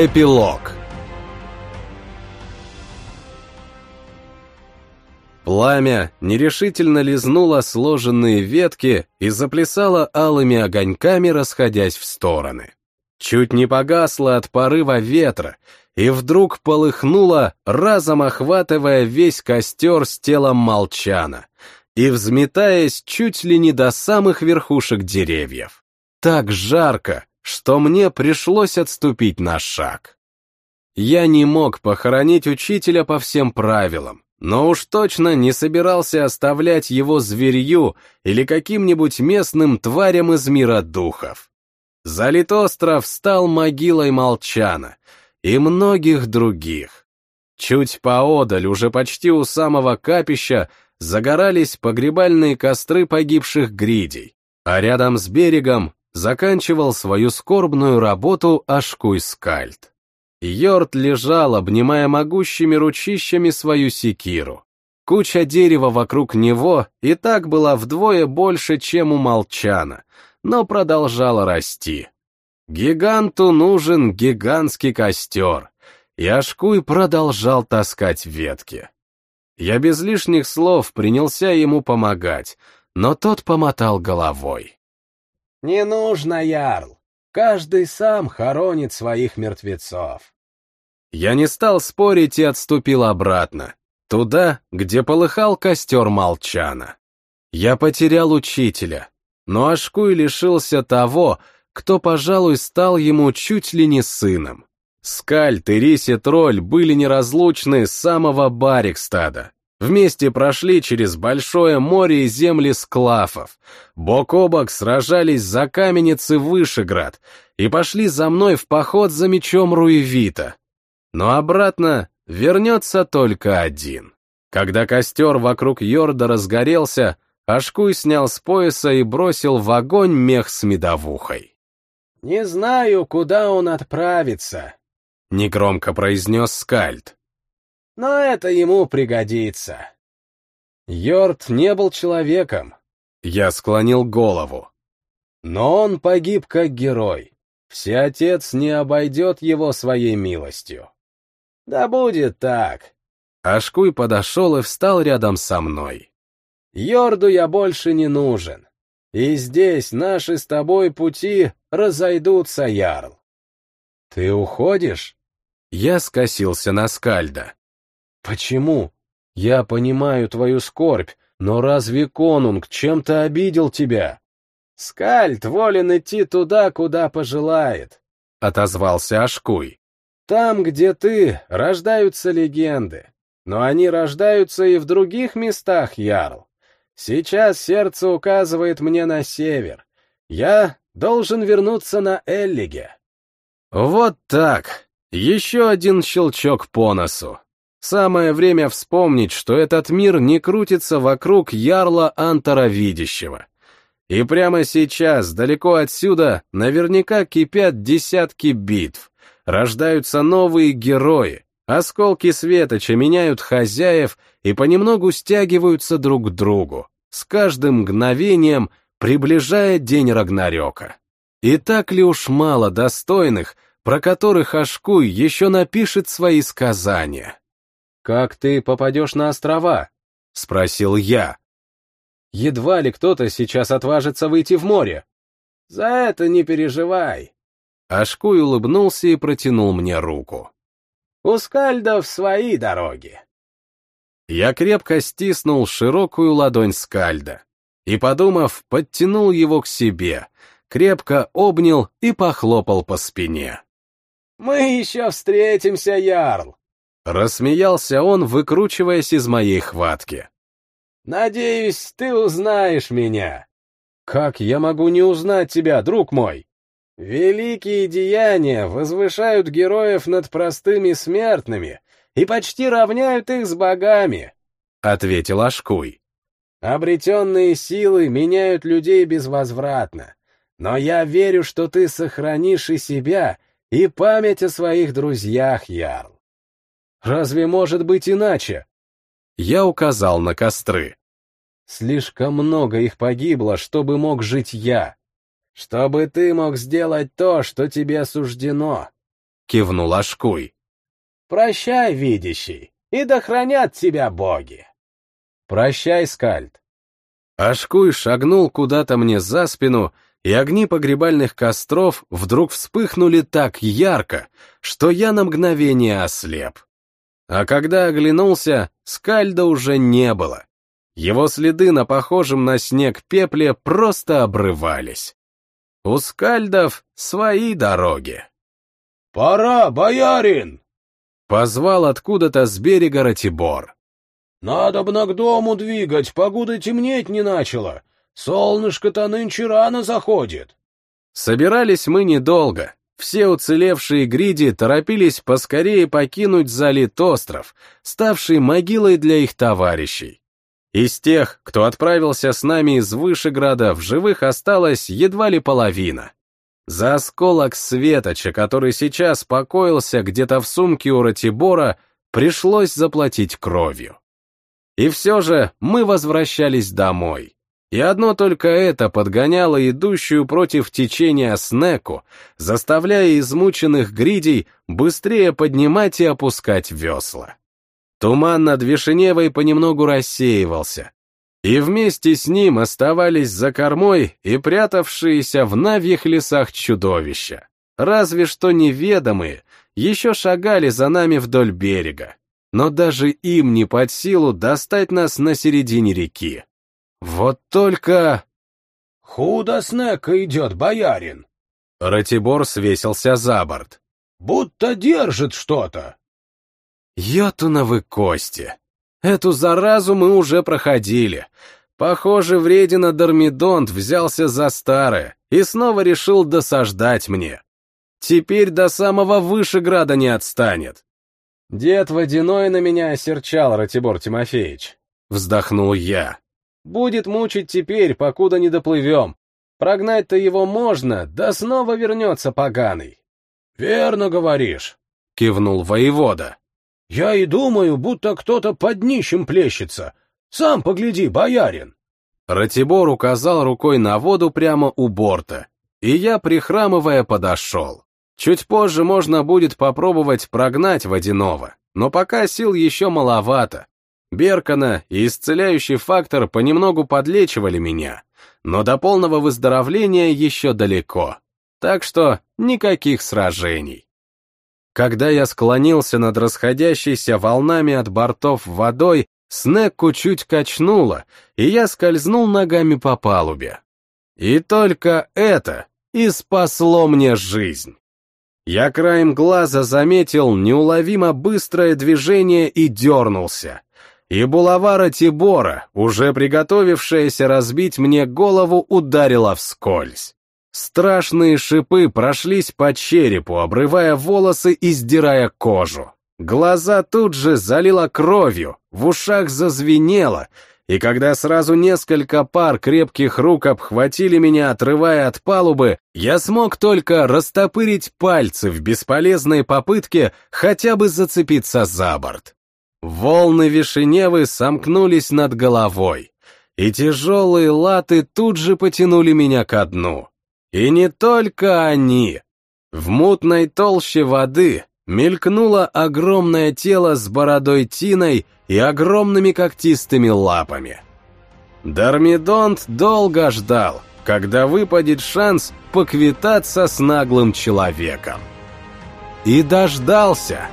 Эпилог Пламя нерешительно лизнуло сложенные ветки и заплясало алыми огоньками, расходясь в стороны. Чуть не погасло от порыва ветра, и вдруг полыхнуло, разом охватывая весь костер с телом молчана и взметаясь чуть ли не до самых верхушек деревьев. Так жарко, что мне пришлось отступить на шаг. Я не мог похоронить учителя по всем правилам, но уж точно не собирался оставлять его зверью или каким-нибудь местным тварям из мира духов. Залит остров стал могилой Молчана и многих других. Чуть поодаль, уже почти у самого капища, загорались погребальные костры погибших гридей, а рядом с берегом заканчивал свою скорбную работу Ашкуй Скальд. Йорд лежал, обнимая могущими ручищами свою секиру. Куча дерева вокруг него и так была вдвое больше, чем у Молчана, но продолжала расти. Гиганту нужен гигантский костер, и Ашкуй продолжал таскать ветки. Я без лишних слов принялся ему помогать, но тот помотал головой. «Не нужно, Ярл. Каждый сам хоронит своих мертвецов. Я не стал спорить и отступил обратно, туда, где полыхал костер Молчана. Я потерял учителя, но Ашкуй лишился того, кто, пожалуй, стал ему чуть ли не сыном. Скальт и Риси Тролль были неразлучны с самого Барикстада. Вместе прошли через большое море и земли склафов, бок о бок сражались за каменец и Вышеград и пошли за мной в поход за мечом Руевита. Но обратно вернется только один. Когда костер вокруг Йорда разгорелся, Ашкуй снял с пояса и бросил в огонь мех с медовухой. «Не знаю, куда он отправится», — негромко произнес Скальд но это ему пригодится. Йорд не был человеком. Я склонил голову. Но он погиб как герой. Всеотец не обойдет его своей милостью. Да будет так. Ашкуй подошел и встал рядом со мной. Йорду я больше не нужен. И здесь наши с тобой пути разойдутся, Ярл. Ты уходишь? Я скосился на Скальда. Почему? Я понимаю твою скорбь, но разве конунг чем-то обидел тебя? Скальд волен идти туда, куда пожелает, — отозвался Ашкуй. Там, где ты, рождаются легенды. Но они рождаются и в других местах, Ярл. Сейчас сердце указывает мне на север. Я должен вернуться на Эллиге. Вот так. Еще один щелчок по носу. Самое время вспомнить, что этот мир не крутится вокруг ярла Антора Видящего. И прямо сейчас, далеко отсюда, наверняка кипят десятки битв, рождаются новые герои, осколки светоча меняют хозяев и понемногу стягиваются друг к другу, с каждым мгновением приближая день Рагнарёка. И так ли уж мало достойных, про которых Ашкуй еще напишет свои сказания? «Как ты попадешь на острова?» — спросил я. «Едва ли кто-то сейчас отважится выйти в море». «За это не переживай». Ашкуй улыбнулся и протянул мне руку. «У скальдов свои дороги». Я крепко стиснул широкую ладонь скальда и, подумав, подтянул его к себе, крепко обнял и похлопал по спине. «Мы еще встретимся, Ярл!» Рассмеялся он, выкручиваясь из моей хватки. «Надеюсь, ты узнаешь меня». «Как я могу не узнать тебя, друг мой?» «Великие деяния возвышают героев над простыми смертными и почти равняют их с богами», — ответил Ашкуй. «Обретенные силы меняют людей безвозвратно, но я верю, что ты сохранишь и себя, и память о своих друзьях, Ярл. Разве может быть иначе? Я указал на костры. Слишком много их погибло, чтобы мог жить я. Чтобы ты мог сделать то, что тебе суждено. кивнул Ашкуй. Прощай, видящий, и да хранят тебя боги. Прощай, Скальд. Ашкуй шагнул куда-то мне за спину, и огни погребальных костров вдруг вспыхнули так ярко, что я на мгновение ослеп. А когда оглянулся, Скальда уже не было. Его следы на похожем на снег пепле просто обрывались. У скальдов свои дороги. «Пора, боярин!» Позвал откуда-то с берега Ратибор. «Надо бы к дому двигать, погода темнеть не начала. Солнышко-то нынче рано заходит». Собирались мы недолго. Все уцелевшие гриди торопились поскорее покинуть залит остров, ставший могилой для их товарищей. Из тех, кто отправился с нами из Вышеграда, в живых осталась едва ли половина. За осколок светоча, который сейчас покоился где-то в сумке у Ратибора, пришлось заплатить кровью. И все же мы возвращались домой. И одно только это подгоняло идущую против течения Снеку, заставляя измученных гридей быстрее поднимать и опускать весла. Туман над Вишеневой понемногу рассеивался, и вместе с ним оставались за кормой и прятавшиеся в навьих лесах чудовища. Разве что неведомые еще шагали за нами вдоль берега, но даже им не под силу достать нас на середине реки. Вот только... «Худо снека идет, боярин!» Ратибор свесился за борт. «Будто держит что-то!» Йотуновы кости. Эту заразу мы уже проходили. Похоже, вредина Дормидонт взялся за старое и снова решил досаждать мне. Теперь до самого Вышеграда не отстанет. Дед Водяной на меня осерчал, Ратибор Тимофеевич. Вздохнул я. Будет мучить теперь, покуда не доплывем. Прогнать-то его можно, да снова вернется поганый. Верно говоришь, кивнул воевода. Я и думаю, будто кто-то под днищем плещется. Сам погляди, боярин. Ратибор указал рукой на воду прямо у борта, и я, прихрамывая, подошел. Чуть позже можно будет попробовать прогнать водяного, но пока сил еще маловато. Беркана и исцеляющий фактор понемногу подлечивали меня, но до полного выздоровления еще далеко. Так что никаких сражений. Когда я склонился над расходящейся волнами от бортов водой, Снекку чуть качнуло, и я скользнул ногами по палубе. И только это и спасло мне жизнь. Я краем глаза заметил неуловимо быстрое движение и дернулся. И булавара Тибора, уже приготовившаяся разбить мне голову, ударила вскользь. Страшные шипы прошлись по черепу, обрывая волосы и сдирая кожу. Глаза тут же залило кровью, в ушах зазвенело, и когда сразу несколько пар крепких рук обхватили меня, отрывая от палубы, я смог только растопырить пальцы в бесполезной попытке хотя бы зацепиться за борт. Волны Вишеневы сомкнулись над головой, и тяжелые латы тут же потянули меня ко дну. И не только они. В мутной толще воды мелькнуло огромное тело с бородой тиной и огромными когтистыми лапами. Дармидонт долго ждал, когда выпадет шанс поквитаться с наглым человеком. И дождался.